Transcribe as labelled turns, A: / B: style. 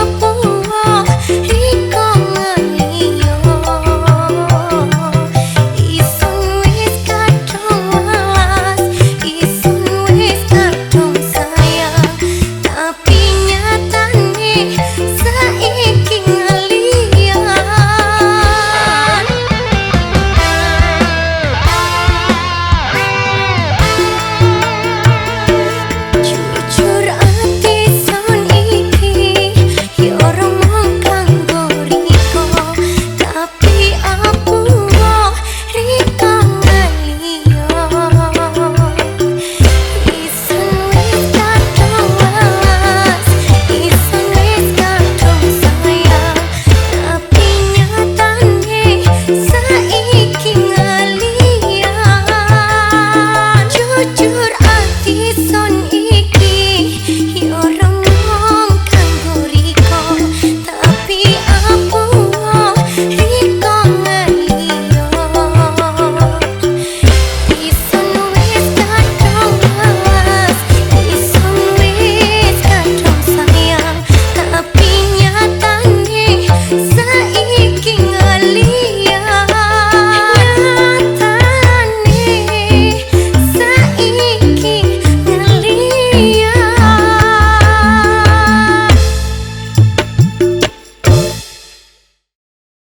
A: up